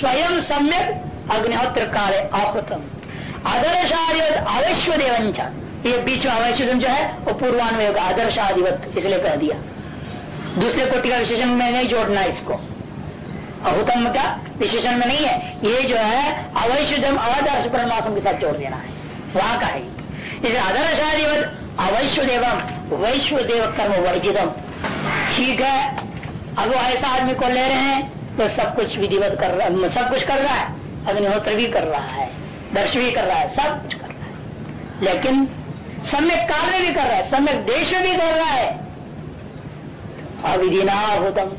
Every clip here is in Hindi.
स्वयं सम्यक अग्निहोत्र काले आहुतम। आदर्शादि अवैश्व देवंचा ये बीच में अवैश्व जो है, वो पूर्वान्वय आदर्शाधिवत इसलिए कह दिया। दूसरे कोटि का विशेषण में नहीं जोड़ना इसको। अहुतम का विशेषण में नहीं है। ये जो है अवैश्वम अदर्श परमात्म के साथ जोड़ देना है। वहाँ का है। जैसे आदर्शाधिवत अवैश्व देवम वैश्व देव कर्म वर्जितम। ठीक है? अब वो ऐसा आदमी को ले रहे हैं। तो सब कुछ विधिवत कर रहा सब कुछ कर रहा है। अग्निहोत्र भी कर रहा है। दर्श भी कर रहा है। सब कुछ कर रहा है। लेकिन सम्यक कार्य भी कर रहा है। सम्यक देश भी कर रहा है। अविधि नाभूतम।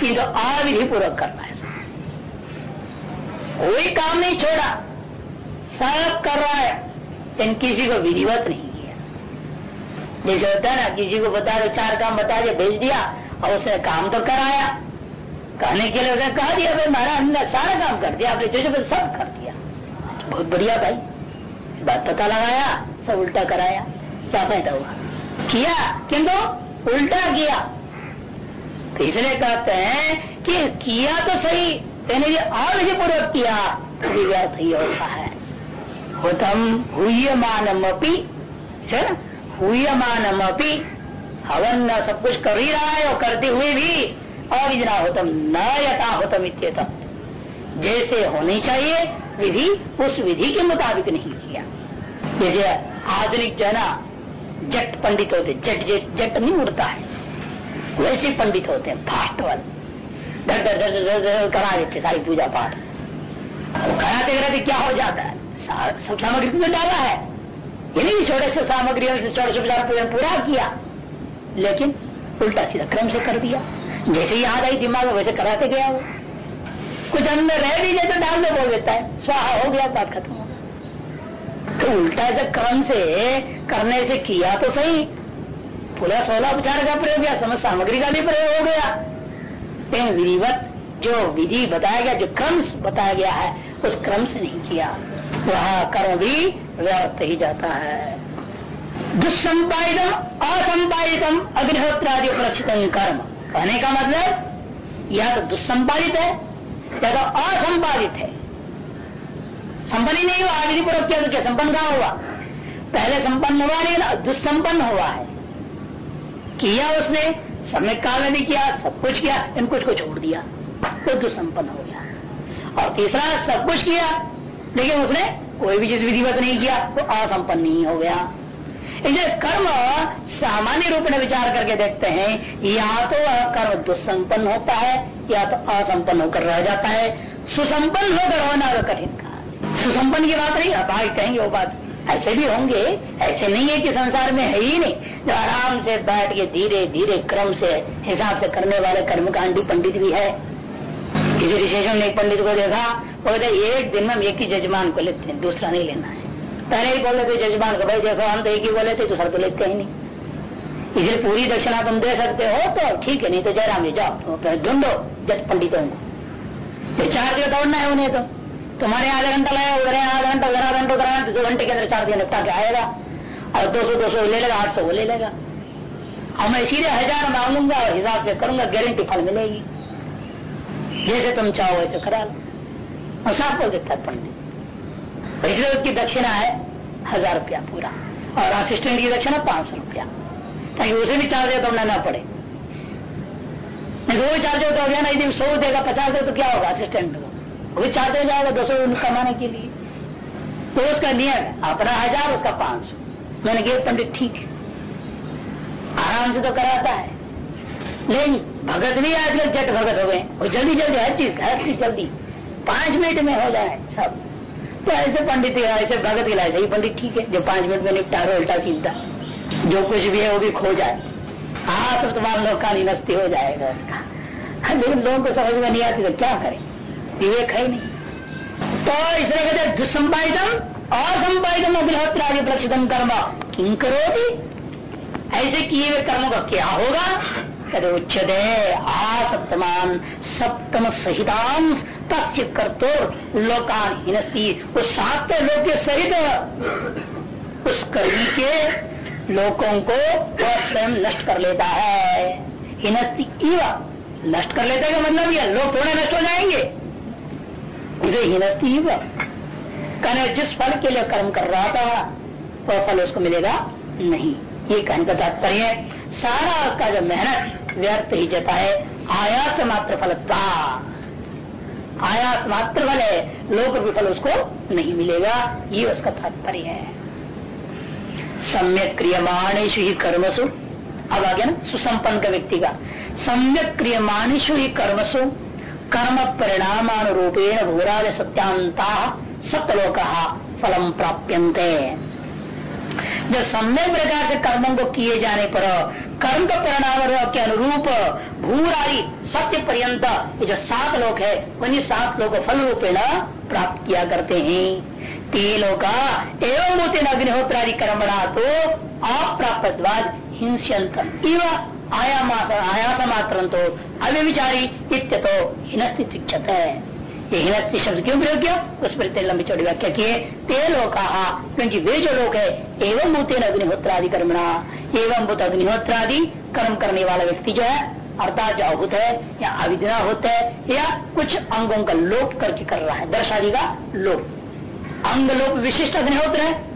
किंतु अविधि पूर्वक कर रहा है। कोई काम नहीं छोड़ा। सब कर रहा है। लेकिन किसी को विधिवत नहीं किया। जैसे होता है ना, किसी को बता दो, चार काम बता दिया भेज दिया और उसने काम तो कराया। कहने के लिए उसने कहा दिया, भाई महाराज, हमने सारा काम कर दिया, आपने जो जो सब कर दिया। बहुत बढ़िया भाई। बात पता लगाया, सब उल्टा कराया, क्या फ़ायदा हुआ? किया? किंतु उल्टा किया। तो इसलिए कहते हैं कि किया तो सही, यानी कि और पूर्वक किया व्यर्थ ही होता है। हुतम हुयमानम अपी हुयमानम अपी हवन सब कुछ कर ही रहा है, और करते हुए भी अविजना होतम न यथा होतम जैसे होनी चाहिए, विधि उस विधि के मुताबिक नहीं किया। जैसे आधुनिक जो है ना, जट पंडित होते, जट जट नहीं उड़ता है। वैसे पंडित होते हैं, फास्ट वाले। डर डर डर डर डर करा देते सारी पूजा पाठ। कराते कराते क्या हो जाता है? सब सामग्री तो डाला है। ये नहीं छोटे से सामग्रियों से से पूजन पूरा किया। लेकिन उल्टा सीधा क्रम से कर दिया। जैसे याद आई दिमाग में, वैसे कराते गया वो कुछ अंदर रह भी जाए तो डाल दे, बोल देता है। स्वाहा हो गया, बात खत्म हो तो उल्टा ऐसे क्रम से करने से किया तो सही। पूरा सोलह उपचार का प्रयोग किया समझ सामग्री का भी प्रयोग हो गया। लेकिन विधिवत जो विधि बताया गया, जो क्रम बताया गया है, उस क्रम से नहीं किया। वह कर्म भी व्यर्थ ही जाता है। दुस्संपादितम असंपादितम, अग्निहोत्रादि उपलक्षित कर्म। कहने का मतलब यह तो दुस्संपादित है, या तो असंपादित है। संपन्न ही नहीं हुआ, आगे पूर्वक किया तो क्या? संपन्न कहा हुआ? पहले संपन्न हुआ नहीं दुस्संपन्न हुआ है। किया उसने, समय काल में भी किया, सब कुछ किया इन कुछ को छोड़ दिया। तो दुस्संपन्न हो गया। और तीसरा, सब कुछ किया, लेकिन उसने कोई भी चीज़ विधिवत नहीं किया तो असंपन्न नहीं हो गया। इसलिए कर्म सामान्य रूप में विचार करके देखते हैं, या तो वह कर्म दुस्संपन्न होता है, या तो असंपन्न होकर रह जाता है। सुसंपन्न होकर होना तो कठिन का सुसंपन्न की बात नहीं आगे कहेंगे वो बात। ऐसे भी होंगे, ऐसे नहीं है कि संसार में है ही नहीं। जो आराम से बैठ के धीरे धीरे क्रम से हिसाब से करने वाले कर्मकांडी पंडित भी है। किसी विशेषण ने एक पंडित को देखा कहते एक दिन में हम एक ही जजमान को लेते हैं, दूसरा नहीं लेना है। पहले ही बोले थे जजमान को, भाई देखो, हम तो एक ही बोले थे दूसरा तो लेते ही नहीं। इसलिए पूरी दक्षिणा तुम दे सकते हो तो ठीक है, नहीं तो जयराम जी, जाओ तो ढूंढो, जज पंडितों को। चार दिन दौड़ना है उन्हें तो। तुम्हारे आधा घंटा लगा उधर आधा घंटा, उधर आधा घंटा कराना दो घंटे के अंदर चार दिन निपटा के आएगा। और दो सौ दो सौ ले लेगा, आठ सौ वो ले लेगा। और मैं सीधे हज़ार मांगूँगा और हिसाब से करूँगा गारंटी फल मिलेगी। जैसे तुम चाहो, वैसे करा लो। और साफ़ बोल देता पंडित। इसलिए उसकी दक्षिणा है हज़ार रुपया पूरा। और असिस्टेंट की दक्षिणा पाँच सौ रुपया। ताकि उसे भी चार्ज तो ना पड़े। नहीं तो वो चार्ज हो गया ना यदि सौ देगा, पचास दे तो क्या होगा असिस्टेंट को? वो चार्ज हो जाएगा दो सौ कमाने के लिए। तो उसका नियम अपना हज़ार, उसका पाँच सौ। मैंने कहा पंडित ठीक है। आराम से तो कराता है। लेकिन भगत भी आजकल जट भगत हो गए और जल्दी जल्दी हर चीज़ हर चीज़ जल्दी। पाँच मिनट में हो जाए सब। तो ऐसे पंडित ऐसे भगत के लाए पंडित ठीक है। जो पाँच मिनट में निपटा रहे उल्टा सीधा जो कुछ भी है, वो भी खो जाए। हाँ तो तुम्हारा लोग का निनस्ती हो जाएगा उसका लेकिन लोगों को समझ में नहीं आती तो क्या करें? विवेक है नहीं। तो इसलिए कहते दुस्संपादितम असंपादितम अग्निहोत्रादि प्रक्षितम कर्म। किम करो ऐसे किए हुए कर्मों का क्या होगा? कहते उच्चते सप्तमान सप्तम सहिताम तस्य करतो लोकान हिनस्ती उस सातवें लोक के सहित उस कर्मी के लोगों को वह स्वयं नष्ट कर लेता है। हिनस्ती इवा नष्ट कर लेता है मतलब यह लोग थोड़े नष्ट हो जाएँगे। उसे हिनस्ती ही कहने जिस फल के लिए कर्म कर रहा था, वह फल उसको मिलेगा नहीं। ये कहने का तात्पर्य है। सारा उसका जो मेहनत व्यर्थ ही जता है आयास मात्र फल फलता आयास मात्र फल है लोक भी फल उसको नहीं मिलेगा। ये उसका तात्पर्य है। सम्यक क्रियमाणेशु ही कर्मसु। अब आ गया ना सुसंपन्न का व्यक्ति का। सम्यक क्रियमाणेशु ही कर्मसु। कर्म परिणामानुरूपेण भूराज सत्यांता सत्यलोक फलम प्राप्यंते जब सम्यक प्रकार से कर्मों को किए जाने पर कर्म का परिणाम के अनुरूप भूरारी सत्य पर्यंत, ये जो सात लोग है, उन्हीं सात लोग फल रूपेण प्राप्त किया करते हैं। तेलोका एवं होते अग्निहोत्रादि कर्मणा तो अप्राप्तवाद हिंस्यंत इव आयास मात्र तो अव्यविचारी इत्य तो हिनस्ति है ये हिनस्ति शब्द क्यों प्रयोग किया? उस पर इतने लंबी चौड़ी व्याख्या किए ते लोग क्योंकि वे जो लोग है, एवं भूते अग्निहोत्रादि कर्मणा, एवं भूत अग्निहोत्रादि कर्म करने वाला व्यक्ति जो है अर्थात जो अभूत है, या अविद्या होता है, या कुछ अंगों का लोप करके कर रहा है। दर्शादि का लोप। अंग लोप विशिष्ट अग्निहोत्र है।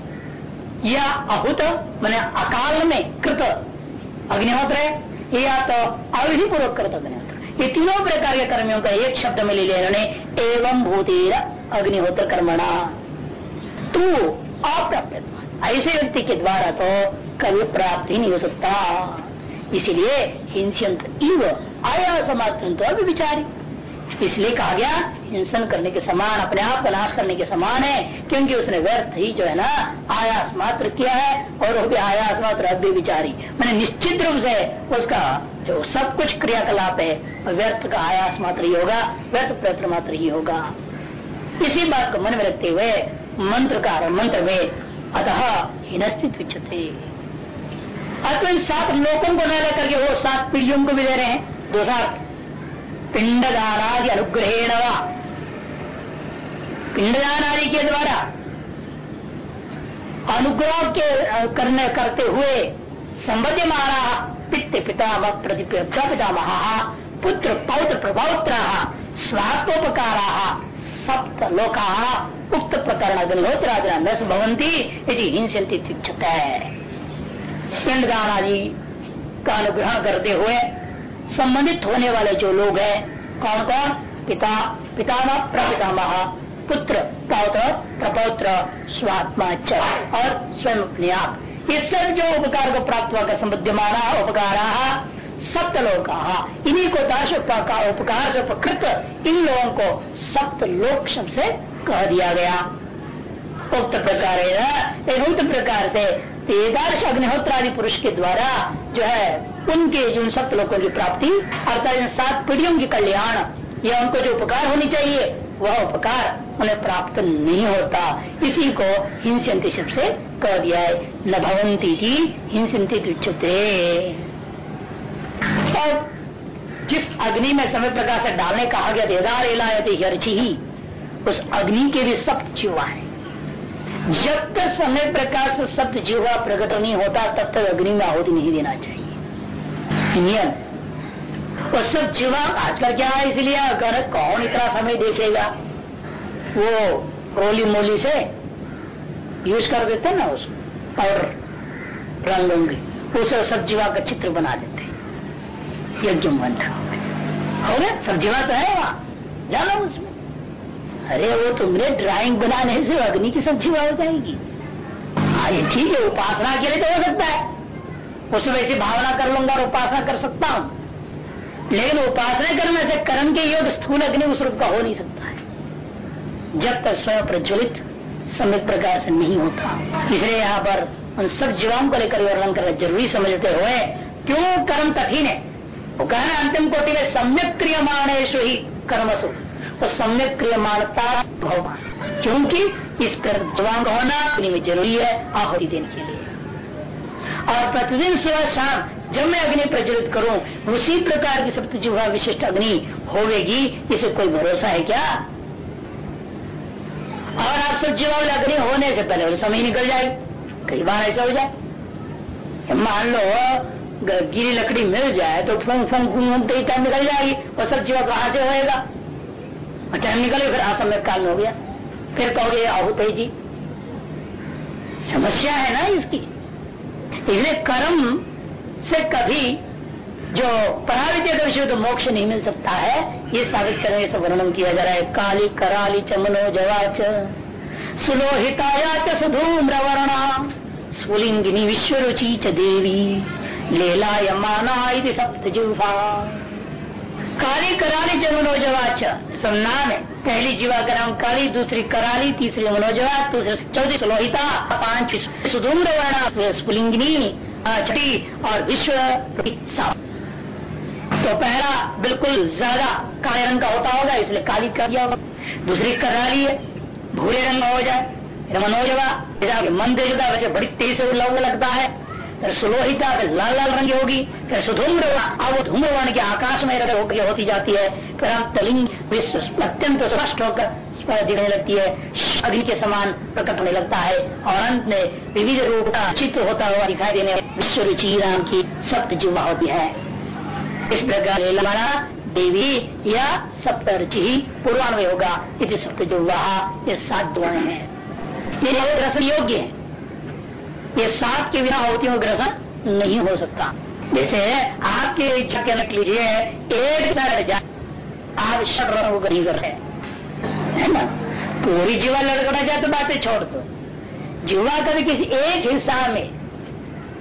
या अहुत मैंने अकाल में कृत अग्निहोत्र है, या तो अविधि पूर्वक कृत अग्निहोत्र ये तीनों प्रकार के कर्मियों का एक शब्द में ले लिया इन्होंने, एवं भूतेर अग्निहोत्र कर्मणा। तू अप्राप्य ऐसे व्यक्ति के द्वारा तो कभी प्राप्त नहीं हो सकता। इसीलिए हिंसंत इव आया मात्र तो अभी विचारी। इसलिए कहा गया, हिंसन करने के समान, अपने आप का नाश करने के समान है, क्योंकि उसने व्यर्थ ही जो है ना, आयास मात्र किया है, और वो भी आयास मात्र अभी विचारी। मैंने निश्चित रूप से उसका जो सब कुछ क्रियाकलाप है व्यर्थ का आयास मात्र ही होगा, व्यर्थ प्रयत्न मात्र ही होगा। इसी बात को मन में रखते हुए मंत्रकार मंत्र में अतः हिनस्थित उच्चते इन सात लोगों को न लेकर के वो सात पीढ़ियों को भी दे रहे हैं। दो सात। पिंडदान आदि अनुग्रहेण पिंडदान आदि के द्वारा अनुग्रह के करने, करते हुए संबद्ध मारा पित्त पिता पिता महा पुत्र पौत्र प्रपौत्र स्वात्मोपकारा सप्त लोका, उक्त प्रकरण अग्निहोत्रादि भवंती यदि हिंसती है पिंडदान आदि का अनुग्रहण करते हुए संबंधित होने वाले जो लोग हैं कौन कौन पिता पिता प्रपितामह, पुत्र, पौत्र, प्रपौत्र, स्वात्मा च और स्वयं अपने आप। ये सब जो उपकार को प्राप्त हुआ उपकार, सप्त लोग इन्हीं को दाश उपकार से उपकृत इन लोगों को सप्त लोक शब्द से कह दिया गया। उक्त प्रकार प्रकार से एकादश अग्निहोत्रादि पुरुष के द्वारा जो है, उनके जो सप्त लोगों की प्राप्ति, अर्थात इन सात पीढ़ियों की कल्याण या उनको जो उपकार होनी चाहिए, वह उपकार उन्हें प्राप्त नहीं होता। इसी को हिंसंती शब्द से कह दिया है, न भवंती की हिंसंती और जिस अग्नि में समय प्रकाश डालने कहा गया, देदार इलायते हर्ची ही उस अग्नि के भी सप्त जीवा है। जब तक समय प्रकाश से सप्त जीवा प्रकट नहीं होता, तब तक अग्नि में आहुति नहीं देना चाहिए। नियम। वो सब जीवा आजकल क्या है इसलिए अगर कौन इतना समय देखेगा? वो रोली मोली से यूज़ कर देते ना उसको पाउडर रंग उसे सब जीवा का चित्र बना देते यज्ञ मंत्र। हो सब जीवा तो है वहाँ। जाना उसमें। अरे वो तुमने ड्राइंग बनाने से अग्नि की सब जीवा हो जाएगी। हाँ ये ठीक है, उपासना के लिए तो हो सकता है। उसमें वैसी भावना कर लूँगा और उपासना कर सकता हूँ। लेकिन उपासना करने से कर्म के योग स्थूल अग्नि उस रूप का हो नहीं सकता है। जब तक स्वयं प्रज्वलित समय प्रकार से नहीं होता। इसलिए यहाँ पर उन सब जीवाओं को लेकर वर्णन करना ज़रूरी समझते हुए, क्यों कर्म कठिन है? वो कहना अंतिम कोटि में सम्यक क्रियमाणेशु ही कर्मसु। तो सम्यक क्रियमाणता भगवान। क्योंकि इस पर जवान होना अपनी में ज़रूरी है, आहुति देने के लिए। और प्रतिदिन सुबह शाम जब मैं अग्नि प्रज्वलित करूँ, उसी प्रकार की सप्तजुहा विशिष्ट अग्नि होगी इसे कोई भरोसा है क्या? और आप सब जीवा अग्नि होने से पहले समय निकल जाए। कई बार ऐसा हो जाए। मान लो गिरी लकड़ी मिल जाए तो फंग फंग फूंगते ही निकल जाएगी, और सब जीवा कहाँ से होएगा? टाइम निकले फिर असमय काल में हो गया। फिर कहोगे आहुत जी। समस्या है ना इसकी। इसलिए कर्म से कभी जो पराविद्य का विषय तो मोक्ष नहीं मिल सकता है। ये साबित करने से वर्णन किया जा रहा है। काली कराली च मनोजवाच सुलोहिताया च सुधूम्रवर्णा स्फुलिंगिनी विश्व रुचि च देवी, लेलाय माना सप्त जुहा काली कराली च मनोजवाच सब नाम है पहली जीवा का नाम काली, दूसरी कराली, तीसरी मनोजवा दूसरी चौथी सुलोहिता पाँच सुधूम्र वर्णा स्फुलिंगिनी छठी और विश्व तो पहला बिल्कुल ज़्यादा काले रंग का होता होगा, इसलिए काली कर दिया होगा। दूसरी कराली है, भूरे रंग हो जाए। मनोजवा मन देखता वैसे बड़ी तेज से लगता है। फिर सुलोहिता फिर लाल लाल रंग होगी, फिर सुधूम्र अब वो धूम्रवाण के आकाश में होकर होती जाती है, फिर हम तलिंग अत्यंत स्पष्ट होकर दिखने लगती है अग्नि के समान प्रकट होने लगता है, और अंत में विविध रूप का चित्र होता हुआ दिखाई देने विश्व रुचि राम की सप्त जुवा होती है। इस प्रकार हमारा देवी, या सप्तर्चि ही पूर्वान्वय होगा इस सप्त जुवा, ये सात दुआएँ हैं। ये योग्य है। ये सात के बिना होतियों ग्रसन नहीं हो सकता। जैसे आपकी इच्छा के रख लीजिए, एक आप को नहीं कर रहे है। ना? पूरी जीवा लड़कड़ा जाए तो बातें छोड़ दो। जीवा कभी किसी एक हिस्सा में,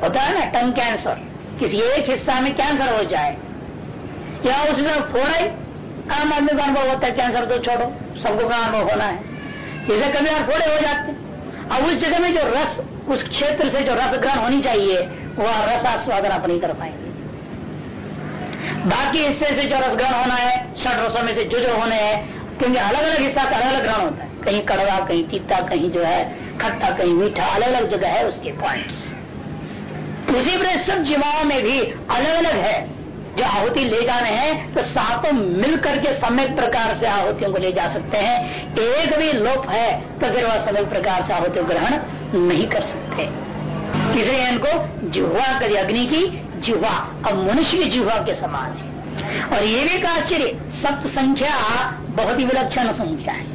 होता है ना, टंग कैंसर, किसी एक हिस्सा में कैंसर हो जाए, या उसमें फोड़ा आम आदमी का अनुभव होता है, कैंसर तो छोड़ो, सबको का अनुभव होना है। जैसे कभी आप फोड़े हो जाते अब उस जगह में जो रस उस क्षेत्र से जो रस ग्रहण होनी चाहिए, वह रस आस्वादन आप नहीं कर पाएँगे बाकी हिस्से से जो रस ग्रहण होना है षठ रसों में से जो जो होने हैं, क्योंकि अलग अलग हिस्सा का अलग अलग ग्रहण होता है। कहीं कड़वा, कहीं तीता, कहीं जो है, खट्टा, कहीं मीठा अलग अलग जगह है उसके पॉइंट्स उसी तरह सब जीवाओं में भी अलग अलग है। जो आहुति ले जाने हैं तो सातों मिलकर के समय प्रकार से आहुतियों को ले जा सकते हैं। एक भी लोप है तो फिर वह समय प्रकार से आहुति ग्रहण नहीं कर सकते। इसलिए इनको जिह्वा करी अग्नि की जिह्वा। अब मनुष्य की जिह्वा के समान है। और ये भी आश्चर्य सप्त संख्या बहुत ही विलक्षण संख्या है।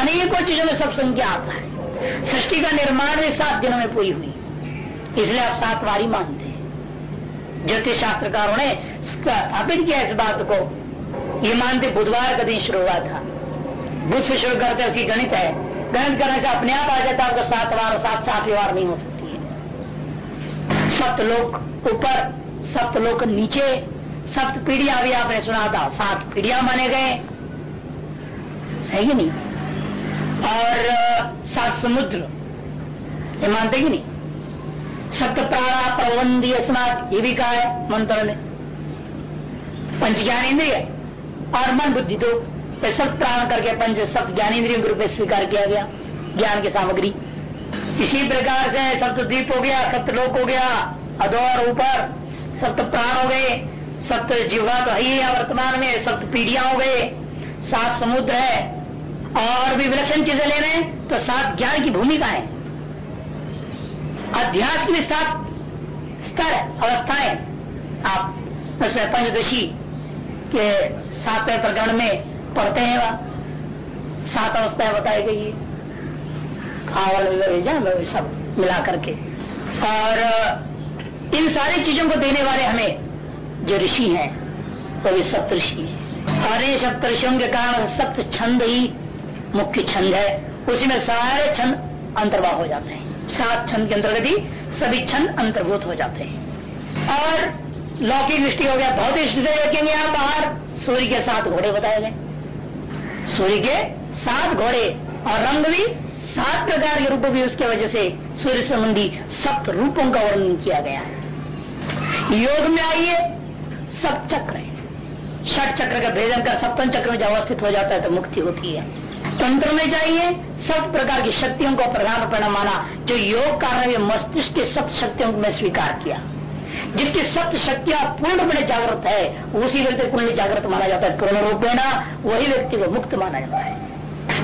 अनेकों चीज़ों में सब संख्या आता है। सृष्टि का निर्माण भी सात दिनों में पूरी हुई। इसलिए आप सात वारी मानते ज्योतिष शास्त्रकारों ने स्थापित किया इस बात को। ये मानते बुधवार का दिन शुरू हुआ था। बुध से शुरू करते उसकी गणित है। गणित करने से अपने आप आ जाता है सात बार सात सातवीं बार नहीं हो सकती है। सप्त लोक ऊपर, सप्त लोक नीचे, सप्त पीढ़िया भी आपने सुना था। सात पीढ़िया माने गए। सही नहीं? और, सात समुद्र। ये मानते कि नहीं? सत्य प्राणा प्रबंधी स्मार्ट ये भी कहा है, मंत्र में। पंच ज्ञान इंद्रिय और मन बुद्धि दो सब प्राण करके पंच, सब ज्ञान ज्ञानेन्द्रिय के रूप में स्वीकार किया गया, ज्ञान की सामग्री। इसी प्रकार से सप्तद्वीप हो गया सप्तलोक हो गया अदौर ऊपर, सप्त प्राण हो गए, सप्त जीवा तो ही है वर्तमान में, सप्त पीढ़िया हो गए, सात समुद्र है, और भी विलक्षण चीज़ें ले रहे हैं तो सात ज्ञान की भूमिका है। अध्यास में सात स्तर अवस्थाएँ आप पंचदशी के सातवें प्रकरण में पढ़ते हैं वह। सात अवस्थाएँ बताई गई है। सब मिला करके। और इन सारी चीज़ों को देने वाले हमें जो ऋषि हैं, वो भी सप्त ऋषि है। और ये सप्त ऋषियों के कारण सप्त छंद ही मुख्य छंद है। उसी में सारे छंद अंतर्वाह हो जाते हैं। सात छंद के अंतर्गत ही सभी छंद अंतर्भूत हो जाते हैं। और लौकिक दृष्टि हो गया भौतिक दृष्टि से देखेंगे आप बाहर सूर्य के साथ घोड़े बताए गए। सूर्य के सात घोड़े और रंग भी सात प्रकार के रूप भी उसके वजह से सूर्य संबंधी सप्त रूपों का वर्णन किया गया है। योग में आइए, सप्त चक्र है। षट चक्र का भेदन कर सप्तम चक्र में जब अवस्थित हो जाता है तो मुक्ति होती है। तंत्र में जाइए, सब प्रकार की शक्तियों को प्रधान परिणाम माना, जो योग कारण में मस्तिष्क के सब शक्तियों मैं स्वीकार किया। जिसकी सप्त शक्तियाँ पूर्णपणे जागृत है, उसी व्यक्ति पूर्ण जागृत माना जाता है। पूर्ण रूपेण वही व्यक्ति को मुक्त माना जाता है।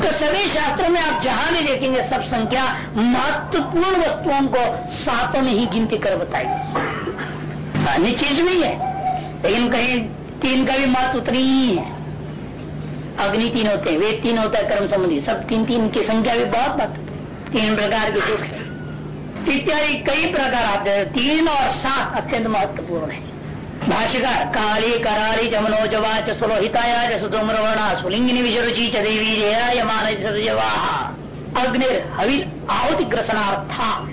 तो सभी शास्त्रों में आप जहाँ भी देखेंगे, सब संख्या महत्वपूर्ण वस्तुओं को सातों में ही गिनती कर बताई। अन्य चीज़ भी है, लेकिन कहीं तीन का भी महत्व उतनी ही है। अग्नि तीन होते हैं वे तीन होता है, कर्म संबंधी। सब तीन तीन की संख्या भी बहुत महत्व तीन प्रकार के दुख है। इत्यादि कई प्रकार आते हैं। तीन और सात अत्यंत महत्वपूर्ण है। भाष्यकार, काली कराली जमनो जवाच सुलोहिताया सुधूम्रवर्णा सुलिंगिनी, विशरुचि, च देवी अग्निर हविर आहुति ग्रसनार्था,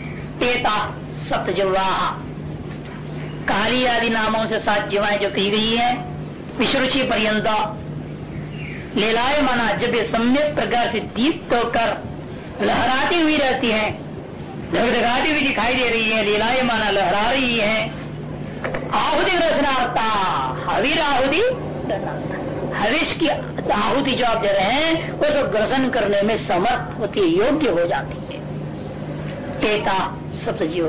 एता सप्तजवाहा काली आदि नामों से सात जीवाएँ जो कही गई है विश्वरुचि पर्यंत लीलाए माना, जब ये सम्यक प्रकार से दीप्त होकर लहराती हुई रहती है, धगधगाती हुई दिखाई दे रही है, लीलाए माना लहरा रही है। आहुति रचनाता हवीर आहुति हविष की आहुति जो आप दे रहे हैं, वो तो ग्रसन करने में समर्थ होती, योग्य हो जाती है। एता सप्तजीव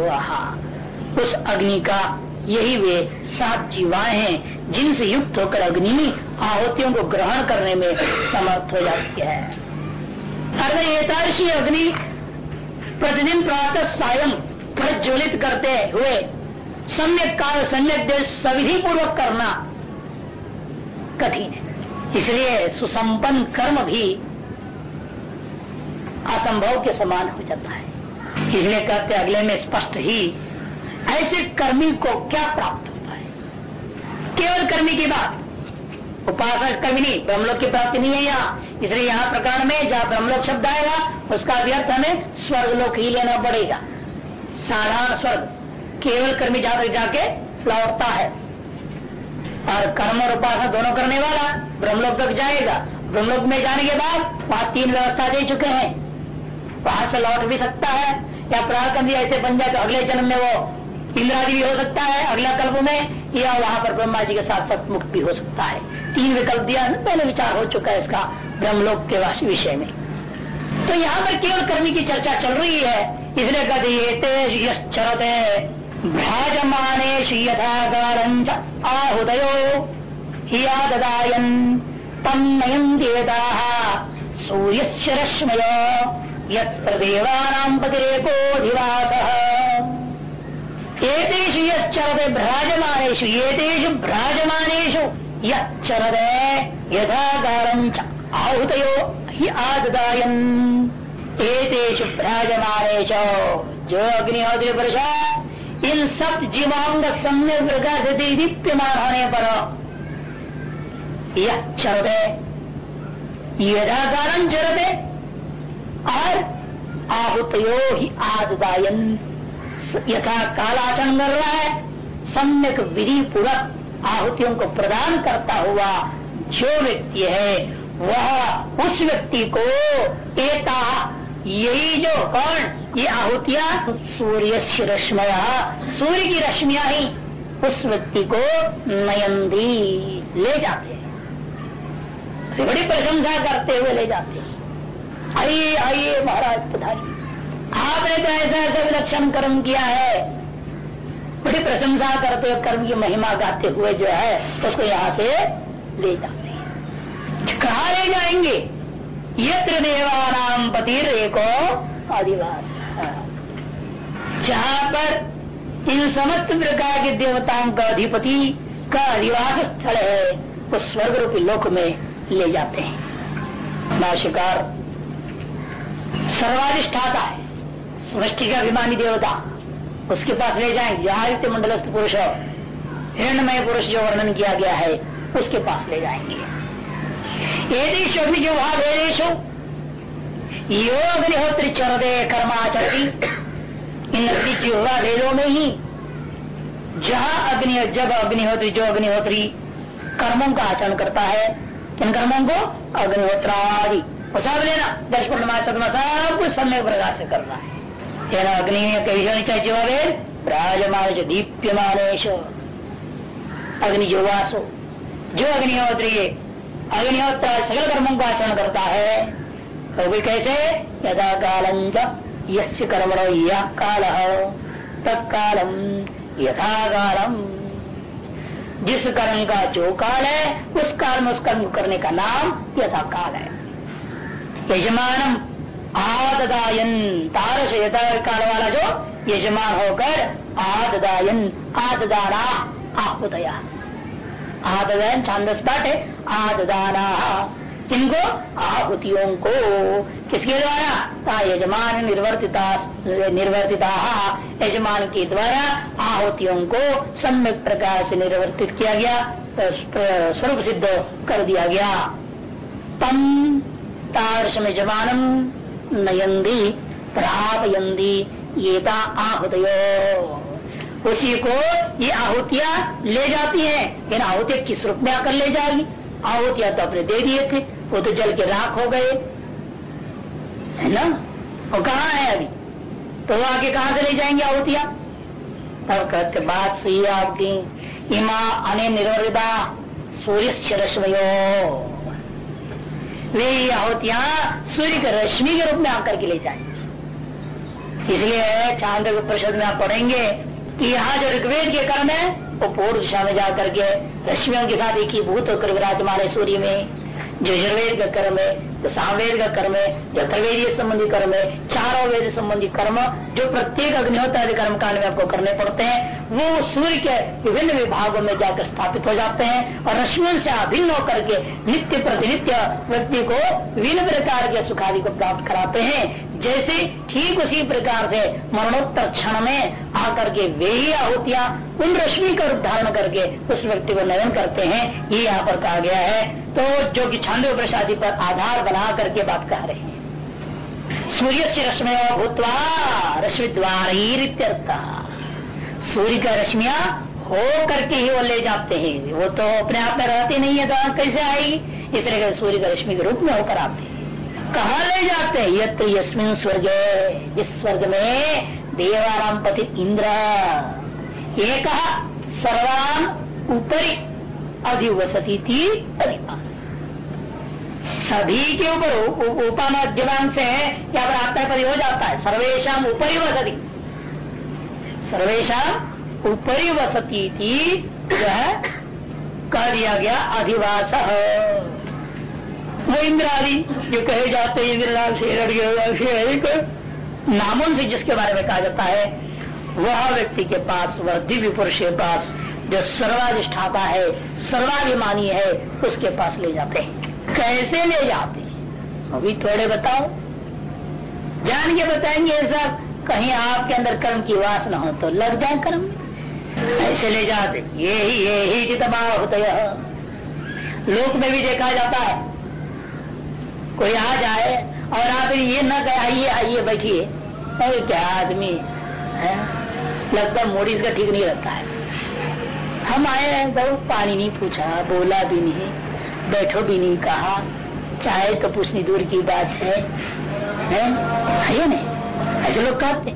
उस अग्नि का यही वे सात जीवाएँ हैं, जिनसे युक्त होकर अग्नि आहुतियों को ग्रहण करने में समर्थ हो जाती है। अर्थात अग्नि प्रतिदिन प्रातः सायं प्रज्वलित करते हुए सम्यक काल सम्यक देश सविधि पूर्वक करना कठिन है। इसलिए सुसंपन्न कर्म भी असंभव के समान हो जाता है। इसलिए कहते अगले में स्पष्ट ही ऐसे कर्मी को क्या प्राप्त होता है? केवल कर्मी की बात उपासना कर्मी नहीं, ब्रह्मलोक की प्राप्ति नहीं है यहाँ। इसलिए यहाँ प्रकार में जहाँ ब्रह्मलोक शब्द आएगा, उसका व्यर्थ हमें स्वर्गलोक ही लेना पड़ेगा। साधारण स्वर्ग, केवल कर्मी जहाँ तक जाके लौटता है। और कर्म और उपासना दोनों करने वाला ब्रह्मलोक तक जाएगा। ब्रह्मलोक में जाने के बाद वहाँ तीन व्यवस्था दे चुके हैं। वहाँ से लौट भी सकता है, या प्रारंभ ऐसे बन जाए तो अगले जन्म में वो इंद्रादि भी हो सकता है, अगला कल्प में, या वहाँ पर ब्रह्मा जी के साथ साथ मुक्त भी हो सकता है। तीन विकल्प दिया ना, पहले विचार हो चुका है इसका, ब्रह्मलोक के विषय में। तो यहाँ पर केवल कर्मी की चर्चा चल रही है। इसलिए कहते ये चरते गारञ्च आहुदयो हियाददायन् तम् नयन्त्येताः सूर्यस्य रश्मय। यत्र देवानाम् पतिरेकोऽधिवासः एतेषु यश्चरते भ्राजमानेषु, एतेषु भ्राजमानेषु यच्चरते यथा गारञ्च आहुतयो हि आददायन् एतेषु भ्राजमानेषु। जो अग्निहोत्री पुरुष, इन सब जीवांग सम्य प्रकार से दीप्यमान होने पर यह चरते यदा कारण चरते और आहुतयो ही आददायन यथा कालाचरण कर रहा है। सम्यक विधि पूर्वक आहुतियों को प्रदान करता हुआ जो व्यक्ति है, वह उस व्यक्ति को एता, यही जो कौन? ये आहुतियाँ सूर्य रश्मया। सूर्य की रश्मिया ही उस व्यक्ति को नयंदी ले जाते हैं। बड़ी प्रशंसा करते हुए ले जाते हैं। आइए आइए महाराज पधारी आपने तो ऐसा ऐसा विलक्षण कर्म किया है। बड़ी प्रशंसा करते हुए कर्म की महिमा गाते हुए जो है, उसको यहाँ से ले जाते हैं। कहा ले जाएँगे। यत्र देवानाम पतिर एको आदिवास। जहाँ पर इन समस्त प्रकार के देवताओं का अधिपति का अधिवास स्थल है वो स्वर्ग रूपी लोक में ले जाते हैं। नाशिकार सर्वाधिष्ठाता है। सृष्टि का अभिमानी देवता उसके पास ले जाएँगे। आदित्य मंडलस्थ पुरुष हिरणमय पुरुष जो वर्णन किया गया है, उसके पास ले जाएँगे। एदेश वेदेशु यो अग्निहोत्री चरदे कर्माचरती। इन अग्निजुहा वेदों में ही जहाँ अग्नि, जब अग्निहोत्री, जो अग्निहोत्री कर्मों का आचरण करता है, किन कर्मों को? अग्निहोत्रादि। वो सब लेना। दश पूर्णमाचरमा सब कुछ समय प्रकार से करना है। तेना अग्नि कई चाहे जीवा वेद राजमान दीप्यमानेश अग्निजुवासो। जो अग्निहोत्री अग्निहोत्र सकल कर्मों का आचरण करता है तो भी कैसे? यदा कालम यश कर्मण यह काल तत्कालम यथा कालम जिस कर्म का जो काल है, उस काल में उस कर्म करने का नाम यथा काल है। यजमान आददायन। तारस यथा काल वाला जो यजमान होकर आददायन। आददाना, आहुतया। आददान छांदस पाठ है आददाना। किनको? आहुतियों को। किसके द्वारा? ता यजमान निर्वर्तिता निर्वर्तिता। यजमान के द्वारा आहुतियों को सम्यक प्रकार से निर्वर्तित किया गया स्वरूप सिद्ध कर दिया गया। तम, तारसम यजमानम। नयंदी प्रापयंदी ये आहुतयो। उसी को ये आहुतियाँ ले जाती है। इन आहुतियाँ किस रूप में आकर ले जाएगी। आहुतियाँ तो अपने दे दिए थे, वो तो जल के राख हो गए। है ना? वो कहा है अभी? तो वो आगे कहा से ले जाएँगे आहुतियाँ? तब कहते, बात सही है आपकी। इमा अने निर्वृदा सूर्य रश्मियो वे आहुतियाँ सूर्य के रश्मि के रूप में आकर के ले जाएँगे इसलिए चाँद परिषद में आप पढ़ेंगे कि यहाँ जो ऋग्वेद के कर्म है, वो पूर्व दिशा में जाकर के रश्मियों के साथ एक ही भूत होकर विराजमान है सूर्य में। जो यजुर्वेद का कर्म है, जो सामवेद का कर्म है, जो अथर्वेदीय संबंधी कर्म है, चारों वेद संबंधी कर्म जो प्रत्येक अग्निहोत्र आदि कर्म कांड में आपको करने पड़ते हैं, वो सूर्य के विभिन्न विभागों में जाकर स्थापित हो जाते हैं और रश्मियों से अभिन्न होकर के नित्य प्रतिनित्य व्यक्ति को विभिन्न प्रकार के सुखादि को प्राप्त कराते हैं। जैसे ठीक उसी प्रकार से मरणोत्तर क्षण में आकर के वे ही आहुतियाँ उन रश्मि का रूप धारण करके उस व्यक्ति को नयन करते हैं। ये यहाँ पर कहा गया है तो जो कि छांदो प्रसादी पर आधार बना करके बात कह रहे हैं। सूर्य से रश्मि भूतवा रश्मि द्वारा सूर्य का रश्मिया हो करके ही वो ले जाते हैं। वो तो अपने आप में रहती नहीं है तो कैसे आएगी इसलिए सूर्य का रश्मि के रूप में होकर आते हैं। कहा ले जाते हैं? यत्र यस्मिन स्वर्ग, जिस स्वर्ग में देवाराम पति इंद्र। एक सर्वान ऊपरी अधिवसती थी अधिवास सभी के ऊपर उपामध्यमान से क्या पर पति हो जाता है। सर्वेशा ऊपरी वसती सर्वेशा ऊपरी वसती थी जो है कह दिया गया अधिवास। वो इंद्र आदि जो कहे जाते हैं, इंद्रनाथ से नामों से जिसके बारे में कहा जाता है, वह व्यक्ति के पास, वह दिव्य पुरुष के पास जो सर्वाधिष्ठाता है, सर्वाभिमानी है, उसके पास ले जाते हैं। कैसे ले जाते हैं? अभी थोड़े बताओ। जान के बताएँगे ऐसा कहीं आपके अंदर कर्म की वासना हो तो लग जाए कर्म। ऐसे ले जाते। ये ही ये ही जितना होता लोक में भी देखा जाता है। कोई आ जाए और आप ये न कहे, आइए आइए, बैठिए। अरे क्या आदमी है? लगता मोड़ी इसका ठीक नहीं रहता है। हम आए हैं तो पानी नहीं पूछा बोला भी नहीं बैठो भी नहीं कहा चाहे तो पूछनी दूर की बात है है, है नहीं ऐसे लोग कहते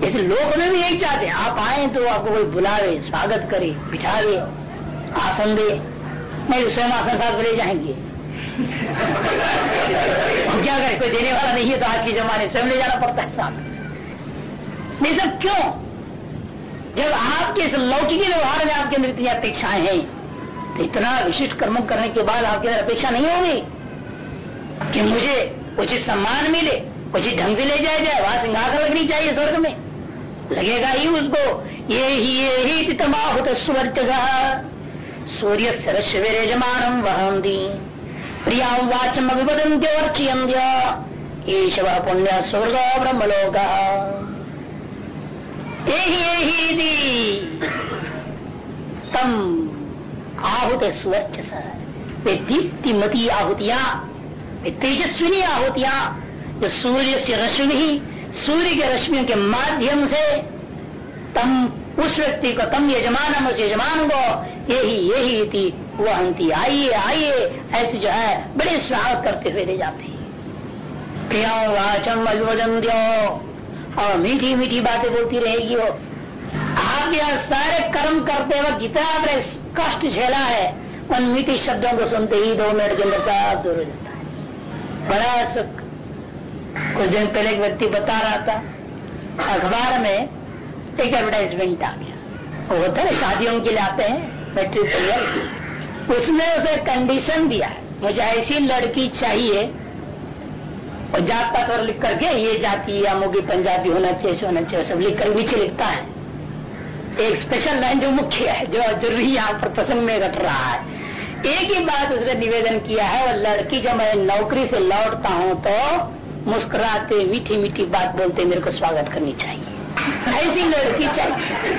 जैसे लोग में भी यही चाहते आप आए तो आपको कोई बुलावे स्वागत करे बिठावे आसन दे नहीं तो स्वयं आसन साथ ले जाएँगे। हम क्या करे कोई देने वाला नहीं है तो आज के जमाने स्वयं ले जाना पड़ता है साथ। नहीं सब क्यों? जब आपके इस लौकिक व्यवहार में आपके अंदर इतनी अपेक्षाएँ हैं तो इतना विशिष्ट कर्म करने के बाद आपके अंदर अपेक्षा नहीं होगी कि मुझे उचित सम्मान मिले, उचित ढंग से ले जाया जाए, वहाँ सिंहासन लगनी चाहिए स्वर्ग में। लगेगा ही उसको, ये ही ये ही तमाहुत स्वर्ग सूर्य सरस्वेर वहन दी प्रिया वाचम अभिवदंत्योर्चियंत्य ईशव पुण्य स्वर्ग ब्रह्मलोक। तम आहुत स्वर्चस। वे दीप्तिमती आहुतियाँ तेजस्विनी आहुतियाँ। जो सूर्य से रश्मि सूर्य के रश्मियों के माध्यम से तम उस व्यक्ति को, तम यजमान उस यजमान को, यही यही थी वहंती, आइए आइए, ऐसे जो है, बड़े स्वागत करते हुए ले जाते प्रिया वाचम अभिवदन दो और मीठी मीठी बातें बोलती रहेगी वो। आप यहाँ सारे कर्म करते वक्त जितना आपने कष्ट झेला है, उन मीठी शब्दों को सुनते ही दो मिनट के अंदर सब दूर हो जाता है। बड़ा सुख। कुछ दिन पहले एक व्यक्ति बता रहा था, अखबार में एक एडवर्टाइजमेंट आ गया। वो होता है शादियों के लिए आते हैं, मेट्रिक उसने उसे कंडीशन दिया मुझे ऐसी लड़की चाहिए और जात पात और लिख करके ये जाति या मुगी पंजाबी होना चाहिए, ऐसे होना चाहिए, सब लिख कर नीचे लिखता है। एक स्पेशल लाइन जो मुख्य है, जो ज़रूरी यहाँ पर प्रसंग में रख रहा है। एक ही बात उसने निवेदन किया है, और लड़की जब मैं नौकरी से लौटता हूँ तो मुस्कुराते मीठी मीठी बात बोलते, मेरे को स्वागत करनी चाहिए। ऐसी लड़की चाहिए।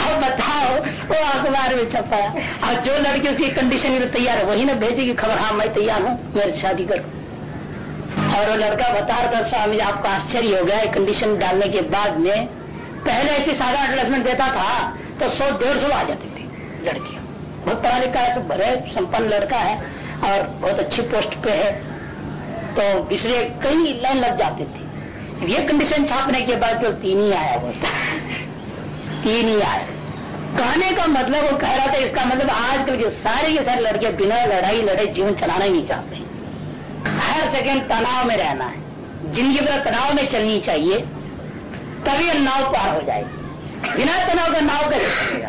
अब बताओ, वो अखबार में छपा और जो लड़की उसकी कंडीशन में तैयार है, वही ना भेजेगी खबर हाँ मैं तैयार हूँ, मेरे शादी करो। और वो लड़का बता रहा था, स्वामी आपको आश्चर्य हो गया कंडीशन डालने के बाद में पहले ऐसी सादा एडवर्टाइजमेंट देता था तो सौ, डेढ़ सौ आ जाती थी लड़कियाँ। बहुत पढ़ा लिखा है भले संपन्न लड़का है, और बहुत अच्छी पोस्ट पे है। तो इसलिए कई लाइन लग जाती थी। ये कंडीशन छापने के बाद तो तीन ही आया बोलता तीन ही आया। कहने का मतलब वो कह रहा था, इसका मतलब आजकल के सारे के सारे लड़के बिना लड़ाई लड़ाई जीवन चलाना ही नहीं चाहते। हर सेकंड तनाव में रहना है। ज़िंदगी पर तनाव में चलनी चाहिए, तभी नाव पार हो जाएगी। बिना तनाव का नाव कैसे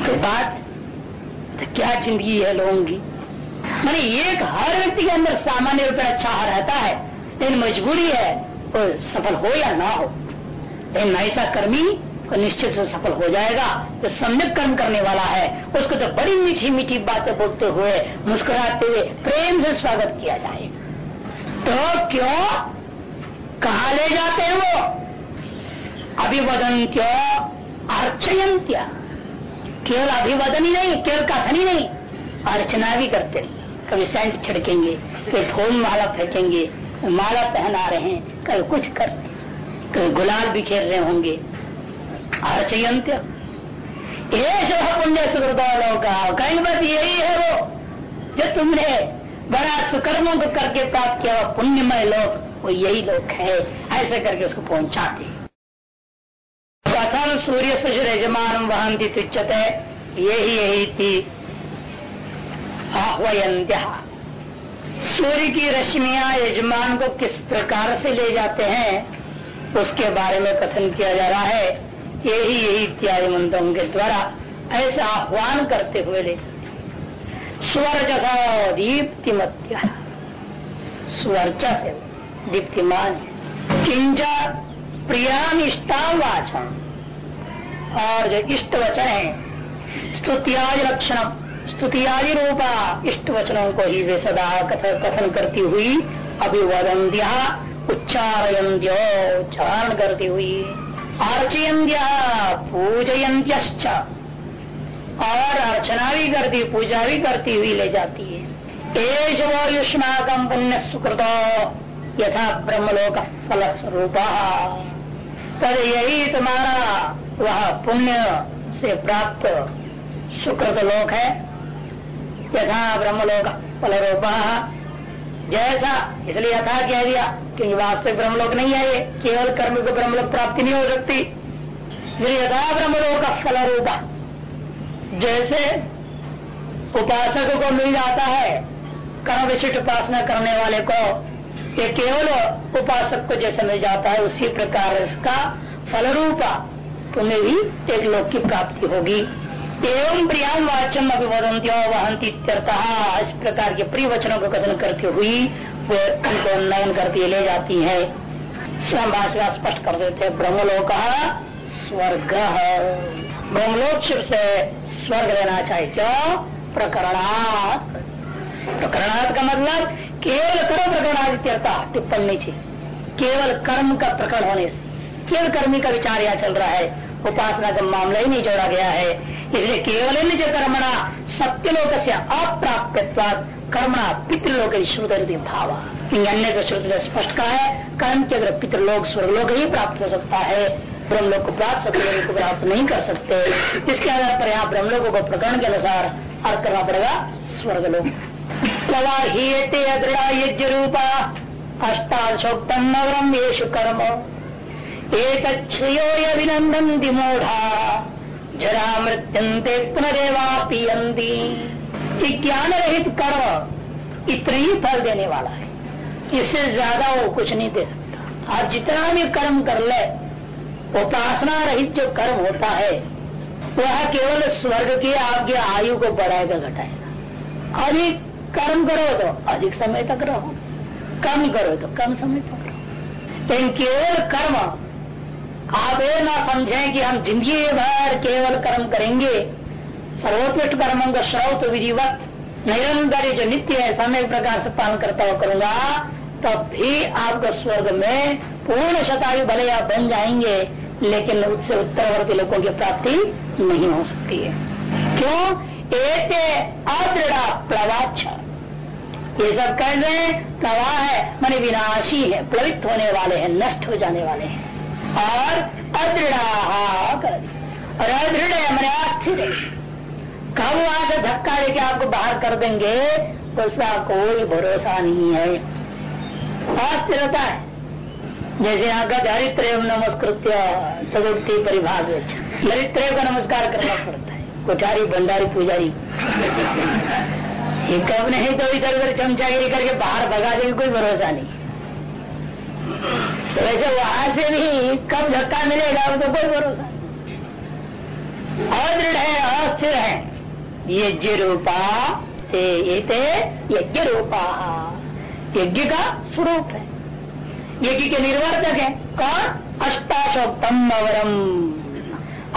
तो बात तो क्या ज़िंदगी है लोगों की? मैंने एक हर व्यक्ति के अंदर सामान्य रूप में अच्छा रहता है, लेकिन मजबूरी है वो सफल हो या ना हो, लेकिन ऐसा कर्मी निश्चित से सफल हो जाएगा। जो सम्यक कर्म करने वाला है, उसको तो बड़ी मीठी मीठी बातें बोलते हुए, मुस्कुराते हुए, प्रेम से स्वागत किया जाएगा। तो क्यों कहा ले जाते हैं वो? अभिवदंत्य अर्चयंत्य केवल अभिवदन ही नहीं, केवल कथन ही नहीं, अर्चना भी करते कभी सेंट छिड़केंगे कभी फूल माला फेंकेंगे, माला पहना रहे हैं। कभी कुछ करते कभी गुलाल बिखेर रहे होंगे। ये पुण्य सुकृत का, कहीं बस यही है वो, जो तुमने बड़ा सुकर्मों को करके प्राप्त किया पुण्यमय लोग वो यही लोग है। ऐसे करके उसको पहुंचाते कथम सूर्य सशुर यजमान वहंती तुच्छते, यही यही थी। आह्वयंत्या। सूर्य की रश्मियाँ यजमान को किस प्रकार से ले जाते हैं, उसके बारे में कथन किया जा रहा है। यही यही इत्यादि मंत्रों के द्वारा ऐसा आह्वान करते हुए ले स्वर्च दीप्तिमत्या। स्वर्च से दीप्तिमान किंचा प्रियाम इष्टाम वाचन और जो इष्ट वचन है स्तुतियादि लक्षण स्तुतियादि रूपा इष्ट वचनों को ही वे सदा कथन करती हुई अभिवदन अभिवदंत्या उच्चारयंत्यो उच्चारण करती हुई। अर्चयंत्या पूजयंत्यश्च और अर्चना भी करती, पूजा भी करती हुई ले जाती है। एश युष्माकम पुण्य सुकृत यथा ब्रह्मलोक फल स्वरूप तद यही तुम्हारा, वह पुण्य से प्राप्त सुकृत लोक है। यथा ब्रह्मलोक फल रूप जैसा इसलिए यथा कह दिया क्योंकि वास्तविक ब्रह्मलोक नहीं है ये, केवल कर्म को ब्रह्मलोक प्राप्ति नहीं हो सकती। इसलिए यथा फल रूप जैसे उपासक को मिल जाता है, कर्म विशिष्ट उपासना करने वाले को, ये केवल उपासक को जैसे मिल जाता है, उसी प्रकार इसका फल रूपा तुम्हें भी एक लोक की प्राप्ति होगी। एवं प्रियाम वाचम अभिवदंत्यो वहंती इस प्रकार के प्रिय वचनों को कथन करती हुई वे उनको उन्नयन करती ले जाती है। स्वयं भाषा स्पष्ट कर देते हैं। ब्रह्मलोक स्वर्ग। ब्रह्मलोक शिव से स्वर्ग लेना चाहिए क्यों प्रकरणात्। प्रकरणात् का मतलब केवल कर्म प्रकरणादित्यता टिप्पणी नीचे। केवल कर्म का प्रकरण होने से, केवल कर्मी का विचार यहाँ चल रहा है। उपासना का मामला ही नहीं जोड़ा गया है। इसलिए केवल निज कर्मणा सत्यलोक से अप्राप्त कर्मणा पितृलोक भाव। अन्य को श्रुति स्पष्ट का है, कर्म के अगर पितृलोक, स्वर्गलोक ही प्राप्त हो सकता है, ब्रह्मलोक को प्राप्त सत्यलोक को प्राप्त नहीं कर सकते, इसके आधार पर यहाँ ब्रह्मलोक को प्रकरण के अनुसार अर्थ करना पड़ेगा, स्वर्गलोक। प्रवाहीते अदृढ़ यज्ञ रूपा अष्टाशोक्तम नवरम येषु कर्म। एक अभिनंदन दिमूढ़ा जरा मृत्यंते पुनरेवा पियंती ज्ञान रहित कर्म इतने ही फल देने वाला है। इससे ज़्यादा वो कुछ नहीं दे सकता। आप जितना भी कर्म कर ले उपासना रहित जो कर्म होता है, वह केवल स्वर्ग की आपकी आयु को बढ़ाएगा, घटाएगा। अधिक कर्म करो तो अधिक समय तक रहो। कम करो तो कम समय तक रहो। लेकिन केवल कर्म आप ये ना समझें कि हम ज़िंदगी भर केवल कर्म करेंगे। सर्वोत्कृष्ट कर्मों का श्रौत विधिवत, निरंतर जो नित्य है, समय प्रकार से पालन करता हुआ करूँगा, तब भी आपका स्वर्ग में पूर्ण शतायु भले आप बन जाएँगे, लेकिन उससे उत्तरवर्ती लोगों की प्राप्ति नहीं हो सकती है। क्यों? एक अदृढ़ प्रवाच। ये सब कह रहे प्रवाह है, मान विनाशी है, प्लवित होने वाले हैं, नष्ट हो जाने वाले हैं। और अदृढ़ है कब धक्का लेके आपको बाहर कर देंगे, उसका कोई भरोसा नहीं है। अस्थिरता है। जैसे यहाँ का हरित्रेव नमस्कृत्य चतुर्थी परिभाग हरित्रेव का नमस्कार करना पड़ता है। कोठारी, भंडारी, पुजारी। कब नहीं तो इधर उधर चमचागिरी करके बाहर भगा देंगे, कोई भरोसा नहीं। तो वैसे वहाँ से भी कब धक्का मिलेगा, वो तो कोई भरोसा अदृढ़ है, अस्थिर है। यज्ञ रूपा यज्ञ रूपा यज्ञ का स्वरूप है। यज्ञ के निर्वर्तक है। कौन? अष्टाशोक्तम अवरम।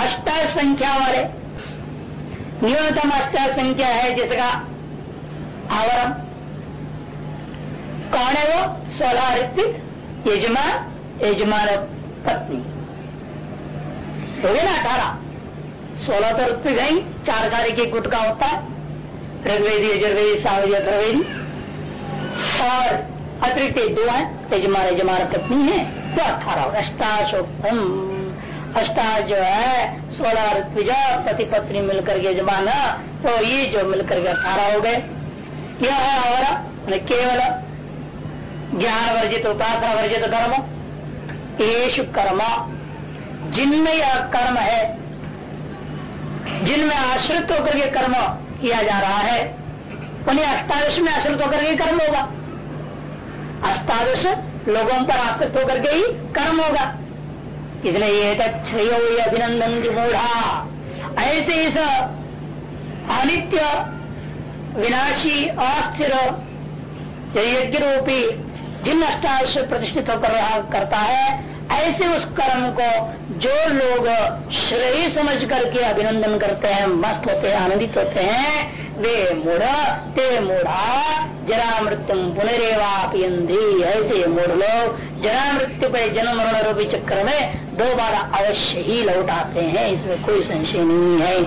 अष्टाश संख्या वाले। न्यूनतम अष्टाश संख्या है जिसका आवरण कौन है वो? सोलह ऋत्विक यजमान यजमान पत्नी। हो गए ना अठारह। सोलह तो ऋत्विक है चार चार एक गुट का होता है। ऋग्वेदी यजुर्वेदी सावधी अथर्वेदी और अतिरिक्त दो है यजमान यजमान पत्नी है। तो अठारह अष्टाशोक्तम अष्टा जो है, सोलह ऋत्विजा पति पत्नी मिलकर के जमाना। तो ये जो मिलकर के अठारह हो गए। यह है और केवल ज्ञान वर्जित उपासना वर्जित कर्म येष कर्म। जिनमें यह कर्म है, जिनमें आश्रित होकर के कर्म किया जा रहा है, उन्हें अष्टादश में आश्रित होकर के कर्म होगा। अष्टादश लोगों पर आश्रित होकर के ही कर्म होगा। इसलिए ये तत्यो अभिनंदन की मूढ़ा। ऐसे इस अनित्य, विनाशी, अस्थिर यज्ञ रूपी जिन अष्टाश प्रतिष्ठित होकर करता है ऐसे उस कर्म को जो लोग श्रेय समझ करके अभिनंदन करते हैं, मस्त होते हैं, आनंदित होते हैं, वे मूढ़, ते मूढ़ा जरा मृत्यु पुनरेवापी ऐसे मूढ़ लोग जरा मृत्यु पर जन्म मरण रूपी चक्र में दोबारा अवश्य ही लौट आते हैं, इसमें कोई संशय नहीं है।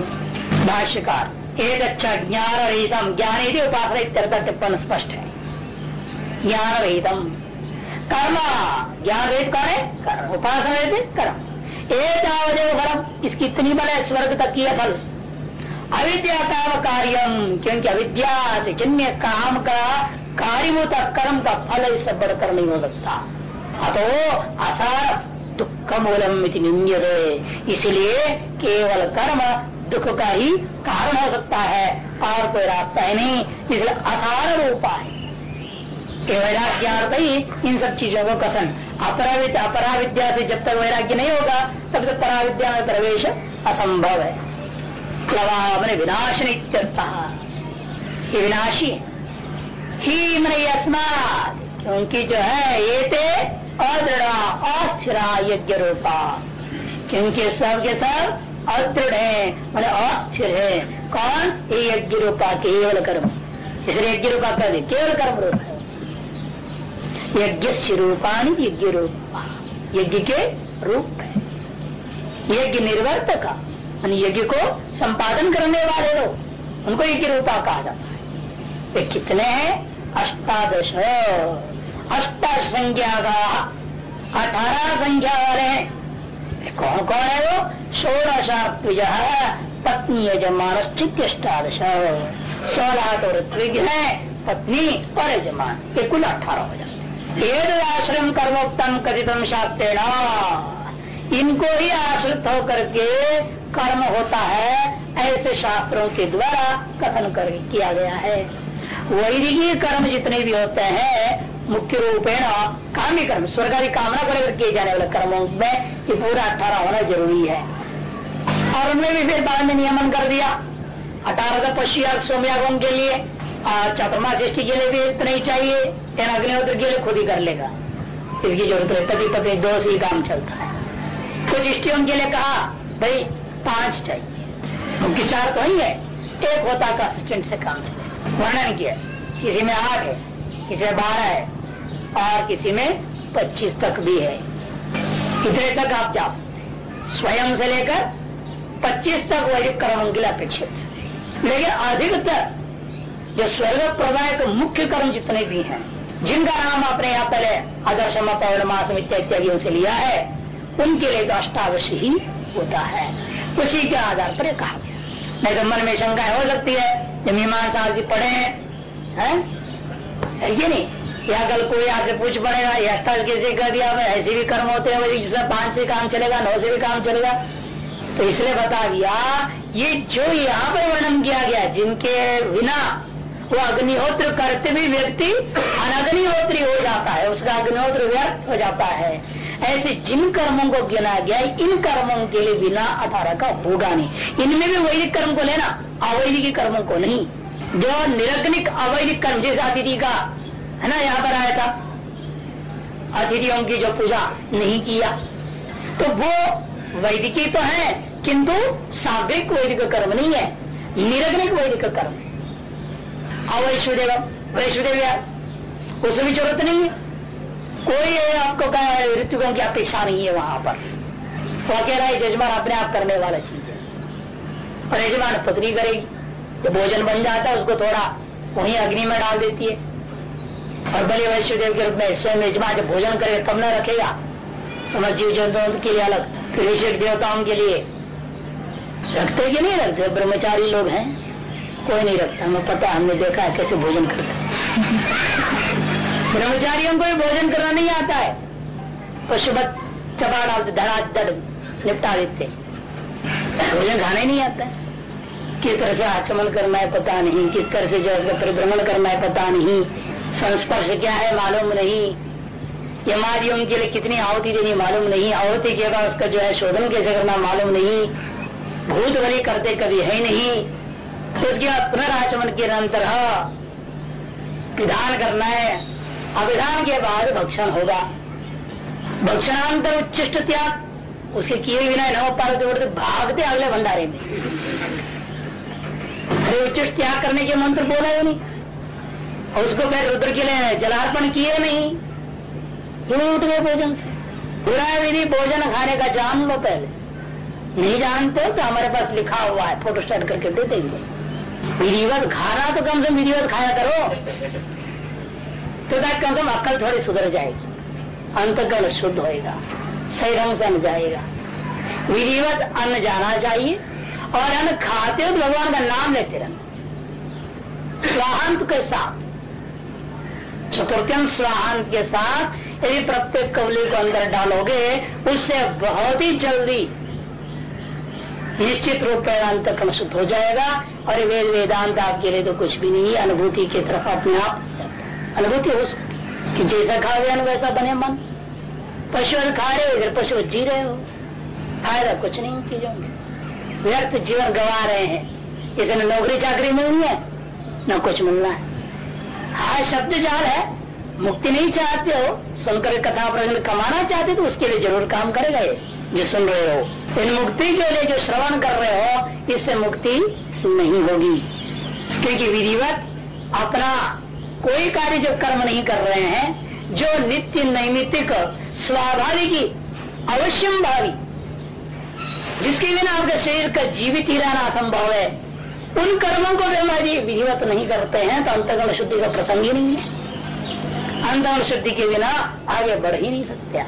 भाष्यकार, एक अच्छा ज्ञान रहितम ज्ञान उपासना टिप्पण स्पष्ट है। ज्ञान रहितम कर्म। ज्ञान कौन है, कर्म। उपासना कर्म। एक फलम इसकी इतनी बल है, स्वर्ग तक की फल अविद्या काम कार्यम, क्योंकि अविद्या से जन्य काम का कार्य होता कर्म का फल इससे बढ़कर नहीं हो सकता। अतो असार दुख मूलम निंद इसलिए केवल कर्म दुख का ही कारण हो सकता है। और कोई रास्ता ही नहीं इसलिए असार रूपा है वैराग्य ही इन सब चीज़ों को कथन। अपराविद्या अपरा विद्या से जब तक वैराग्य नहीं होगा, तब तक परा विद्या में प्रवेश असंभव है। मैंने विनाश ये विनाशी। ही मैंने अस्मात क्योंकि जो है ये थे अदृढ़, अस्थिरा यज्ञ रूपा। क्योंकि सब के सब अदृढ़ है, मैंने अस्थिर है। कौन? ये यज्ञ रूपा, केवल कर्म। इसलिए यज्ञ रूपा कर केवल कर्म रूप है। यज्ञ रूपाणी यज्ञ रूपा यज्ञ के रूप है। यज्ञ निर्वर्तक। यज्ञ को संपादन करने वाले लोग, उनको यज्ञ रूपा कहा जाता है। वे कितने हैं? अष्टादश। अष्टादश संख्या का अठारह संख्या वाले हैं। कौन कौन है वो? षोड़शात्विज पत्नी यजमान अष्टादश सोलह तो ऋत्विक है, पत्नी और यजमान। ये कुल अठारह हो जाते आश्रम कर्मोत्तम कथितम शास्त्रेण इनको ही आश्रित होकर के कर्म होता है, ऐसे शास्त्रों के द्वारा कथन कर, किया गया है। वैदिक कर्म जितने भी होते हैं, मुख्य रूपेण काम्य कर्म स्वर्ग आदि कामना कर किए जाने वाले कर्मों में ये पूरा अठारह होना ज़रूरी है। और उनमें भी फिर बाद में नियमन कर दिया। अठारह का पश्चिम सोमयागों के लिए चतुर्मा दृष्टि के लिए भी इतना ही चाहिए, या अग्निहोत्र के लिए खुद ही कर लेगा। इसकी ज़रूरत है पति पति दो से ही काम चलता है। कुछ इष्टियों के लिए कहा, भाई, पाँच चाहिए। मुख्य चार तो ही है। एक होता का असिस्टेंट से काम चले। वर्णन किया, किसी में आठ है, किसी में बारह है, और किसी में पच्चीस तक भी है। इतने तक आप जा स्वयं से लेकर पच्चीस तक वही कर्म के लिए अपेक्षित। लेकिन अधिकतर जो स्वर्ग प्रदायक मुख्य कर्म जितने भी हैं, जिनका नाम आपने यहाँ पहले आदर्शम पौर्णमास इत्यादि से लिया है, उनके लिए तो अष्टावश ही होता है। उसी के आधार पर कहा गया। नहीं तो मन में शंका हो सकती है जब मीमांसा आदि पढ़े हैं, है? है ये नहीं? या कल कोई आपसे पूछ पड़ेगा, या स्थल कैसे कर दिया ऐसे भी कर्म होते हैं जिसमें पाँच से काम चलेगा, नौ से भी काम चलेगा। तो इसलिए बता दिया, ये जो यहाँ पर वर्णन किया गया, जिनके बिना वो अग्निहोत्र करते भी व्यक्ति अनग्निहोत्री हो जाता है, उसका अग्निहोत्र व्यर्थ हो जाता है। ऐसे जिन कर्मों को गिना गया, इन कर्मों के लिए बिना अठारह का होगा नहीं। इनमें भी वैदिक कर्म को लेना, अवैदिक कर्मों को नहीं। जो निरग्निक अवैधिक कर्म, जैसे अतिथि का, है ना, यहाँ पर आया था, अतिथियों की जो पूजा नहीं किया तो वो वैदिकी तो है, किंतु साविक वैदिक कर्म नहीं है, निरग्निक वैदिक कर्म। अवैश्वदेव वैश्वदेव उसमें भी ज़रूरत नहीं है। कोई है आपको कहा ऋतुकों की अपेक्षा नहीं है वहाँ पर। वो है, यजमान अपने आप करने वाला चीज़ है। और यजमान पत्नी करेगी तो भोजन बन जाता है, उसको थोड़ा वहीं अग्नि में डाल देती है। और बलि वैश्वदेव के रूप में स्वयं यजमान जब भोजन करेगा तब न रखेगा। समझ जीव जंतुओं के लिए अलग फिर देवताओं के लिए। रखते कि नहीं रखते? ब्रह्मचारी लोग हैं। कोई नहीं रखता। हमें पता हमने देखा है कैसे भोजन करते ब्रह्मचारियों को भी भोजन करना नहीं आता है। पशुपत चपा डालते धड़ा, दड़ निपटा देते भोजन खाना ही नहीं आता है। किस तरह से आचमन करना है पता नहीं, किस तरह से जो उसका परिभ्रमण करना है पता नहीं। संस्पर्श क्या है मालूम नहीं। यमादियों के लिए कितनी आहुति देनी मालूम नहीं। आहुति के बाद उसका जो है शोधन कैसे करना मालूम नहीं। भूत बलि करते कभी है नहीं। तो उसके बाद पुनर्चमन के अंतर विधान करना है। अभिधान के बाद भक्षण होगा। भक्षणांतर उच्चिष्ट त्याग। उसके किए बिना नव पालते उड़ते भागते अगले भंडारे में। अरे उच्चिष्ट त्याग करने के मंत्र बोला ही नहीं। उसको फिर रुद्र के लिए जलार्पण किए नहीं। क्यों उठ गए भोजन से? बुरा विधि भोजन खाने का जान लो पहले। नहीं जानते तो हमारे पास लिखा हुआ है, फ़ोटो स्टार्ट करके दे देंगे। विधिवत खाना तो कम से कम विधिवत खाया करो। तो कम से कम अक्ल थोड़ी सुधर जाएगी। अंतकरण शुद्ध होएगा। सही ढंग से अन्न जाएगा। विधिवत अन्न जाना चाहिए और अन्न खाते हो तो भगवान का नाम लेते रहना। स्वाहांत के साथ चतुर्थ्यम स्वाहांत के साथ यदि प्रत्येक कवली को अंदर डालोगे, उससे बहुत ही जल्दी निश्चित रूप में अंतकरण शुद्ध हो जाएगा और वेद वेदांत आपके लिए तो कुछ भी नहीं अनुभूति की तरफ़ अपने आप अनुभूति हो सकती कि जैसा खा गया वैसा बने मन। पशु खा रहे, इधर पशु जी रहे हो। फ़ायदा कुछ नहीं चीज़ों में। व्यर्थ जीवन गवा रहे हैं। इसमें नौकरी चाकरी मिलनी है, न कुछ मिलना है। हाँ शब्द जाल है। मुक्ति नहीं चाहते हो, सुनकर कथा प्रश्न कमाना चाहते तो उसके लिए ज़रूर काम करेगा ये, जो सुन रहे हो। इन मुक्ति के लिए जो श्रवण कर रहे हो, इससे मुक्ति नहीं होगी। क्योंकि विधिवत अपना कोई कार्य जो कर्म नहीं कर रहे हैं, जो नित्य नैमित्तिक, स्वाभाविक, अवश्यम भावी, जिसके बिना आपके शरीर का जीवित ही रहना असंभव है, उन कर्मों को भी हमारी विधिवत नहीं करते हैं तो अंतगण शुद्धि का प्रसंग ही नहीं है। अंतगण शुद्धि के बिना आगे बढ़ ही नहीं सकते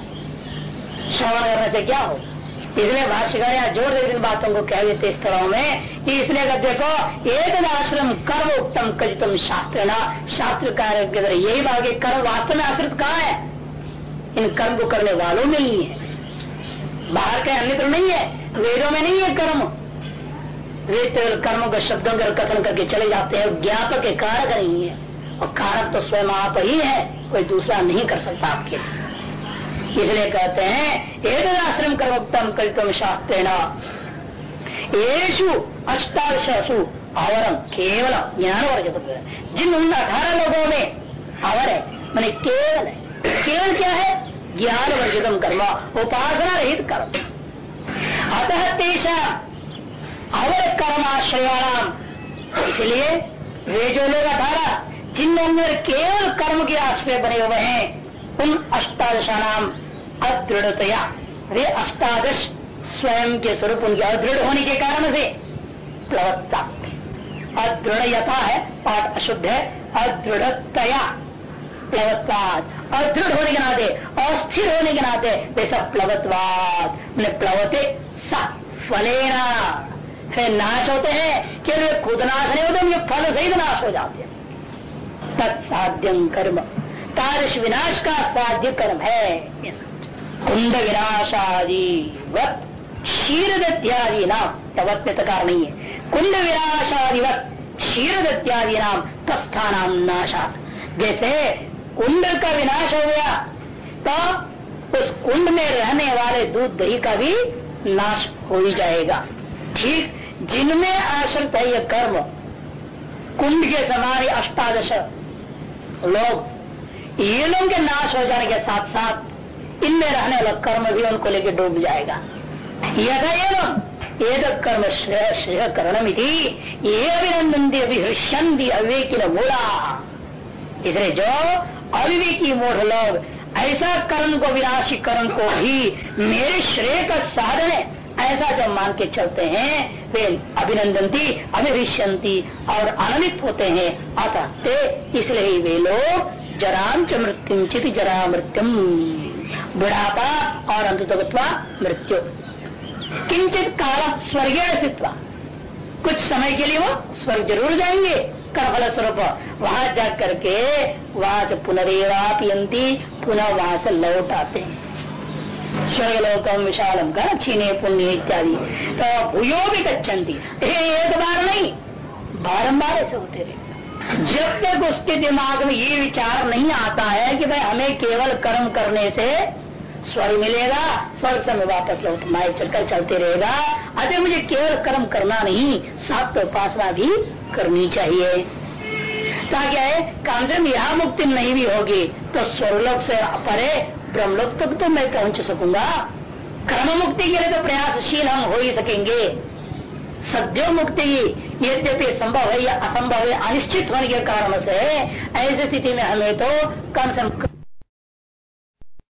श्रवण करने से क्या होगा इसलिए भाष्यकार यहाँ ज़ोर दे इन बातों को कह देते स्थलों में कि इसलिए अगर देखो, एक आश्रम कर्म उत्तम कजितम शास्त्र ना शास्त्र कार्य यही भाग कर्म वास्तव में आश्रित कहाँ है? इन कर्म को करने वालों में ही है। बाहर के अन्य नहीं है, वेदों में नहीं है कर्म। वेद कर्मों के शब्दों का कथन करके चले जाते हैं, ज्ञापक के कारक नहीं है। और कारक तो स्वयं आप ही है, कोई दूसरा नहीं कर सकता आपके लिए। इसलिए कहते हैं एक आश्रम कर्मोत्तम कलितम शास्त्रेण। येषु अष्टादशु आवरम केवल ज्ञान वर्ग जिन उन अठारह लोगों में आवर है, मैंने केवल केवल क्या है? ज्ञान वर्जितम कर्म, उपासना रहित कर्म। अतः तेषा अवर कर्म आश्रयाणाम इसलिए वे जो लोग अठारह, जिन अंदर केवल कर्म के आश्रय बने हुए हैं उन अष्टादशा नाम अदृढ़तया। वे अष्टादश स्वयं के स्वरूप उनके अदृढ़ होने के कारण से प्लवत्ता अदृढ़ यथा है, पाठ अशुद्ध है, अदृढ़तया। प्लवत्वाद अदृढ़ होने के नाते, अस्थिर होने के नाते वैसा प्लवत्वाद प्लवते सा फलेना। नाश होते हैं, केवल खुद नाश नहीं होते फल सहित नाश हो जाते हैं। तत्साध्यम कर्म। तारस विनाश का साध्य कर्म है। कुंड विनाशादि वत क्षीर दत्यादि नाम, तवत कार नहीं है। कुंड विनाशादिवत क्षीर दत्यादि नाम तस्थान नाशा जैसे कुंड का विनाश हो गया तो उस कुंड में रहने वाले दूध दही का भी नाश हो ही जाएगा। ठीक जिनमें आश्रित है यह कर्म, कुंड के समान अष्टादश लोग ये लोग के नाश हो जाने के साथ साथ इनमें रहने वाला कर्म भी उनको लेके डूब जाएगा। यथा एवं एक कर्म श्रेय श्रेय करणम ये अभिनंदन अभिहृष्यंती अविवेकी मूला इसलिए जो अविवेकी मूढ़ लोग, ऐसा कर्म को, विनाशी कर्म को भी मेरे श्रेय का साधन है, ऐसा जब मान के चलते हैं, वे अभिनंदन अभिनंदनती अभिरिष्यंती और आनंदित होते हैं। अतः इसलिए वे लोग जरांच मृत्यु चित जरा मृत्युम बुढ़ापा और अंतत्वा मृत्यु। किंचित काल स्वर्गीय स्थित्व। कुछ समय के लिए वो स्वर्ग ज़रूर जाएँगे। कर्मफल स्वरूप वहाँ जा करके वहाँ से पुनरेवापयंती पुनः वहाँ से लौट आते हैं स्वर्गलोकम विशालम का छीने पुण्य इत्यादि। तो भूयो भी गच्छन्ति। एक बार नहीं बारम्बार ऐसे होते रहे। जब तक उसके दिमाग में ये विचार नहीं आता है कि भाई हमें केवल कर्म करने से स्वर्ग मिलेगा, स्वर्ग से वापस लौट माए चक्कर चलते रहेगा। अतः मुझे केवल कर्म करना नहीं साथ तो उपासना भी करनी चाहिए। ताकि कम से कम यह मुक्ति नहीं भी होगी तो स्वर्गलोक से परे ब्रह्मलोक तक तो मैं पहुँच सकूँगा। कर्म मुक्ति के लिए तो प्रयासशील हम हो ही सकेंगे। सद्यो मुक्ति यद्यपि संभव है या असंभव है, अनिश्चित होने के कारण से, ऐसी स्थिति में हमें तो कम से कम